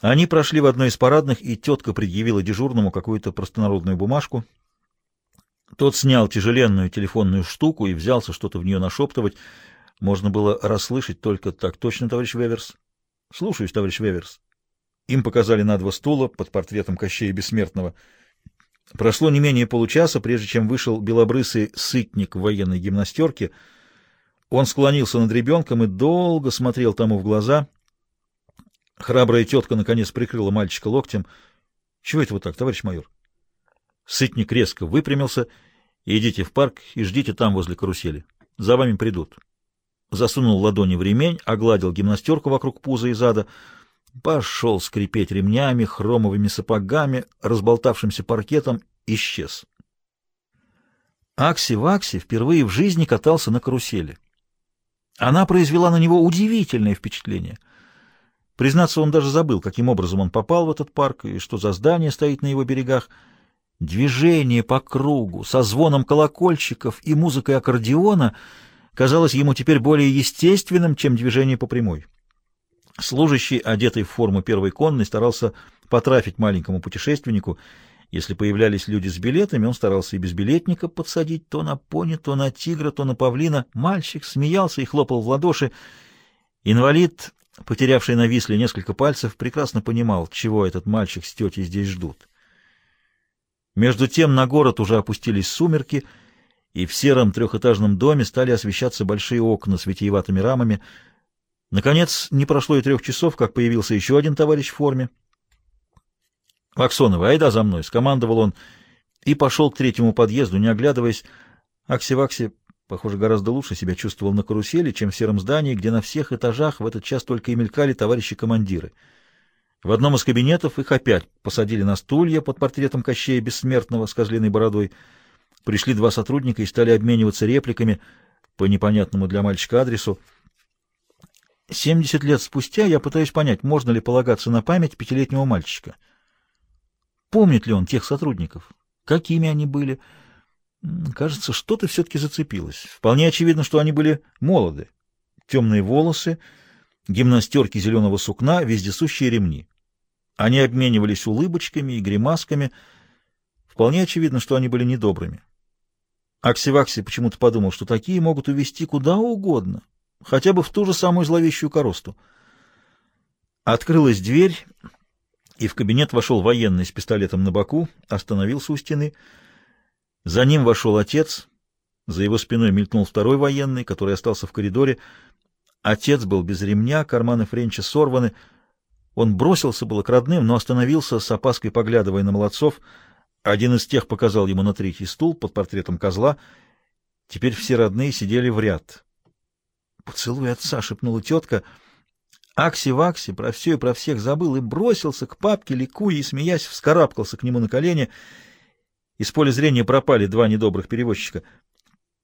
Они прошли в одной из парадных, и тетка предъявила дежурному какую-то простонародную бумажку. Тот снял тяжеленную телефонную штуку и взялся что-то в нее нашептывать. Можно было расслышать только так точно, товарищ Веверс. Слушаюсь, товарищ Веверс. Им показали на два стула под портретом Кощея Бессмертного. Прошло не менее получаса, прежде чем вышел белобрысый сытник в военной гимнастерке. Он склонился над ребенком и долго смотрел тому в глаза. Храбрая тетка наконец прикрыла мальчика локтем. — Чего это вы так, товарищ майор? Сытник резко выпрямился. — Идите в парк и ждите там, возле карусели. За вами придут. Засунул ладони в ремень, огладил гимнастерку вокруг пуза и зада — пошел скрипеть ремнями, хромовыми сапогами, разболтавшимся паркетом, исчез. Акси-Вакси впервые в жизни катался на карусели. Она произвела на него удивительное впечатление. Признаться, он даже забыл, каким образом он попал в этот парк и что за здание стоит на его берегах. Движение по кругу, со звоном колокольчиков и музыкой аккордеона казалось ему теперь более естественным, чем движение по прямой. Служащий, одетый в форму первой конной, старался потрафить маленькому путешественнику. Если появлялись люди с билетами, он старался и без билетника подсадить то на пони, то на тигра, то на павлина. Мальчик смеялся и хлопал в ладоши. Инвалид, потерявший на висле несколько пальцев, прекрасно понимал, чего этот мальчик с тетей здесь ждут. Между тем на город уже опустились сумерки, и в сером трехэтажном доме стали освещаться большие окна с витиеватыми рамами — Наконец, не прошло и трех часов, как появился еще один товарищ в форме. «Аксонова, айда за мной!» — скомандовал он и пошел к третьему подъезду, не оглядываясь. Акси-Вакси, похоже, гораздо лучше себя чувствовал на карусели, чем в сером здании, где на всех этажах в этот час только и мелькали товарищи-командиры. В одном из кабинетов их опять посадили на стулья под портретом Кощея Бессмертного с козлиной бородой. Пришли два сотрудника и стали обмениваться репликами по непонятному для мальчика адресу. Семьдесят лет спустя я пытаюсь понять, можно ли полагаться на память пятилетнего мальчика. Помнит ли он тех сотрудников? Какими они были? Кажется, что-то все-таки зацепилось. Вполне очевидно, что они были молоды. Темные волосы, гимнастерки зеленого сукна, вездесущие ремни. Они обменивались улыбочками и гримасками. Вполне очевидно, что они были недобрыми. Аксивакси почему-то подумал, что такие могут увести куда угодно, хотя бы в ту же самую зловещую коросту. Открылась дверь, и в кабинет вошел военный с пистолетом на боку, остановился у стены. За ним вошел отец, за его спиной мелькнул второй военный, который остался в коридоре. Отец был без ремня, карманы Френча сорваны. Он бросился было к родным, но остановился, с опаской поглядывая на молодцов. Один из тех показал ему на третий стул под портретом козла. Теперь все родные сидели в ряд. «Поцелуй отца!» — шепнула тетка. Акси-Вакси про все и про всех забыл и бросился к папке, ликуя и, смеясь, вскарабкался к нему на колени. Из поля зрения пропали два недобрых перевозчика.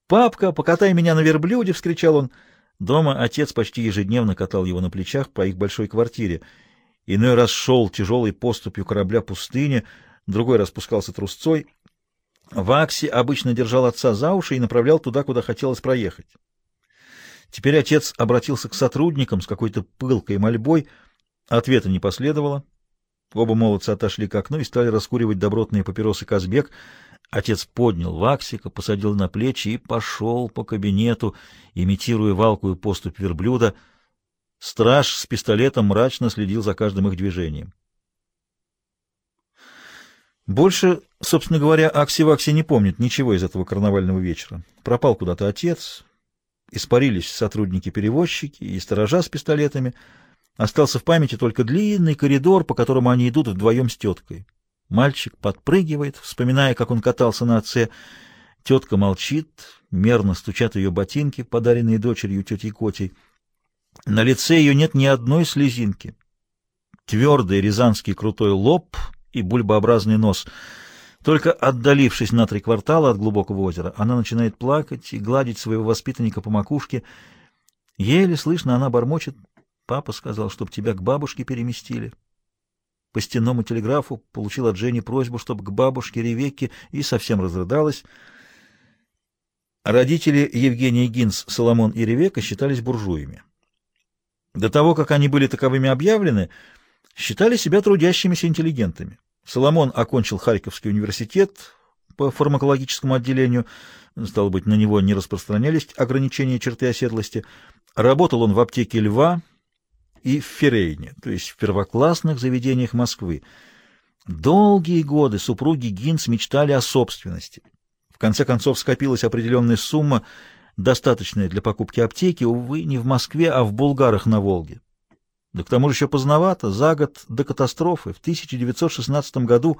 «Папка, покатай меня на верблюде!» — вскричал он. Дома отец почти ежедневно катал его на плечах по их большой квартире. Иной раз шел тяжелой поступью корабля пустыни, другой раз спускался трусцой. Вакси обычно держал отца за уши и направлял туда, куда хотелось проехать. Теперь отец обратился к сотрудникам с какой-то пылкой мольбой. Ответа не последовало. Оба молодца отошли к окну и стали раскуривать добротные папиросы Казбек. Отец поднял Ваксика, посадил на плечи и пошел по кабинету, имитируя валкую поступь верблюда. Страж с пистолетом мрачно следил за каждым их движением. Больше, собственно говоря, Акси-Вакси не помнит ничего из этого карнавального вечера. Пропал куда-то отец, Испарились сотрудники-перевозчики и сторожа с пистолетами. Остался в памяти только длинный коридор, по которому они идут вдвоем с теткой. Мальчик подпрыгивает, вспоминая, как он катался на отце. Тетка молчит, мерно стучат ее ботинки, подаренные дочерью тетей Котей. На лице ее нет ни одной слезинки. Твердый рязанский крутой лоб и бульбообразный нос — только отдалившись на три квартала от глубокого озера, она начинает плакать и гладить своего воспитанника по макушке. Еле слышно она бормочет. «Папа сказал, чтоб тебя к бабушке переместили». По стенному телеграфу получил от Жени просьбу, чтобы к бабушке Ревекке, и совсем разрыдалась. Родители Евгения Гинс, Соломон и Ревека считались буржуями. До того, как они были таковыми объявлены, считали себя трудящимися интеллигентами. Соломон окончил Харьковский университет по фармакологическому отделению, стало быть, на него не распространялись ограничения черты оседлости. Работал он в аптеке Льва и в Ферейне, то есть в первоклассных заведениях Москвы. Долгие годы супруги Гинц мечтали о собственности. В конце концов скопилась определенная сумма, достаточная для покупки аптеки, увы, не в Москве, а в Булгарах на Волге. Да к тому же еще поздновато, за год до катастрофы, в 1916 году.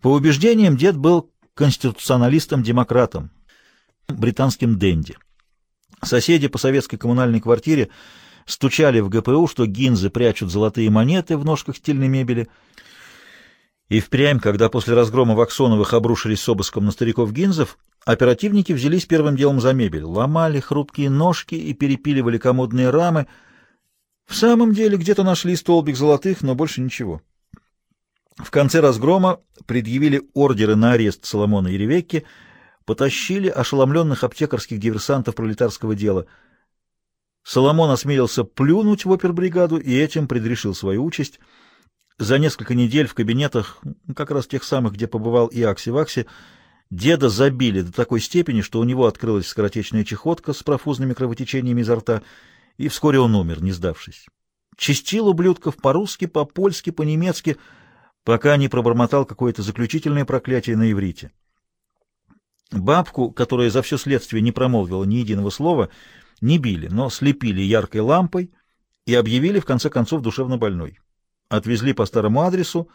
По убеждениям, дед был конституционалистом-демократом, британским денди. Соседи по советской коммунальной квартире стучали в ГПУ, что гинзы прячут золотые монеты в ножках стильной мебели. И впрямь, когда после разгрома Ваксоновых обрушились с обыском на стариков-гинзов, оперативники взялись первым делом за мебель, ломали хрупкие ножки и перепиливали комодные рамы. В самом деле где-то нашли столбик золотых, но больше ничего. В конце разгрома предъявили ордеры на арест Соломона и Ревекки, потащили ошеломленных аптекарских диверсантов пролетарского дела. Соломон осмелился плюнуть в опербригаду и этим предрешил свою участь. За несколько недель в кабинетах, как раз тех самых, где побывал и Акси-Вакси, деда забили до такой степени, что у него открылась скоротечная чехотка с профузными кровотечениями изо рта, и вскоре он умер, не сдавшись. Чистил ублюдков по-русски, по-польски, по-немецки — пока не пробормотал какое-то заключительное проклятие на иврите. Бабку, которая за все следствие не промолвила ни единого слова, не били, но слепили яркой лампой и объявили в конце концов душевно больной. Отвезли по старому адресу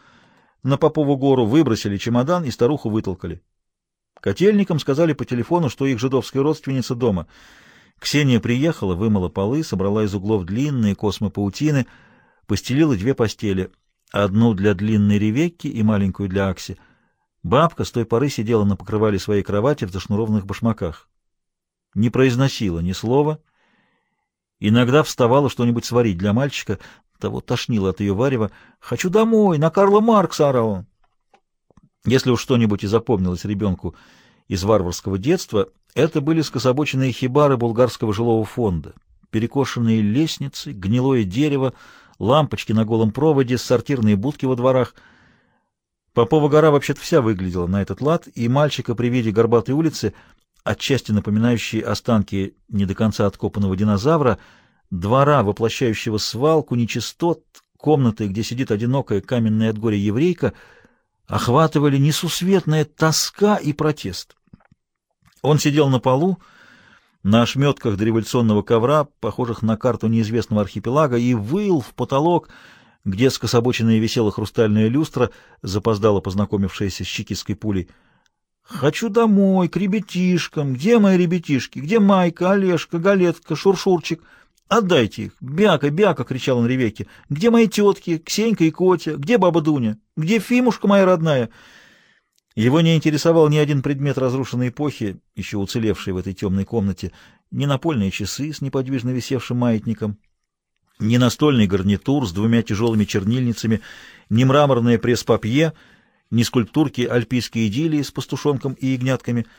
на Попову гору, выбросили чемодан и старуху вытолкали. Котельникам сказали по телефону, что их жидовская родственница дома. Ксения приехала, вымыла полы, собрала из углов длинные космы паутины, постелила две постели — одну для длинной Ревекки и маленькую для Акси. Бабка с той поры сидела на покрывале своей кровати в зашнурованных башмаках. Не произносила ни слова. Иногда вставала что-нибудь сварить для мальчика, того тошнило от ее варева. «Хочу домой, на Карла Маркса!» орал он. Если уж что-нибудь и запомнилось ребенку из варварского детства, это были скособоченные хибары булгарского жилого фонда, перекошенные лестницы, гнилое дерево, лампочки на голом проводе, сортирные будки во дворах. Попова гора вообще-то вся выглядела на этот лад, и мальчика при виде горбатой улицы, отчасти напоминающей останки не до конца откопанного динозавра, двора, воплощающего свалку, нечистот, комнаты, где сидит одинокая каменная от горя еврейка, охватывали несусветная тоска и протест. Он сидел на полу, на ошметках дореволюционного ковра, похожих на карту неизвестного архипелага, и выл в потолок, где скособоченная висела хрустальная люстра, запоздала познакомившаяся с чекистской пулей. «Хочу домой, к ребятишкам. Где мои ребятишки? Где Майка, Олежка, Галетка, Шуршурчик? Отдайте их! Бяка, бяка!» — кричал он Ревекке. «Где мои тетки, Ксенька и Котя? Где баба Дуня? Где Фимушка моя родная?» Его не интересовал ни один предмет разрушенной эпохи, еще уцелевший в этой темной комнате, ни напольные часы с неподвижно висевшим маятником, ни настольный гарнитур с двумя тяжелыми чернильницами, ни мраморное пресс-папье, ни скульптурки альпийской идиллии с пастушонком и ягнятками —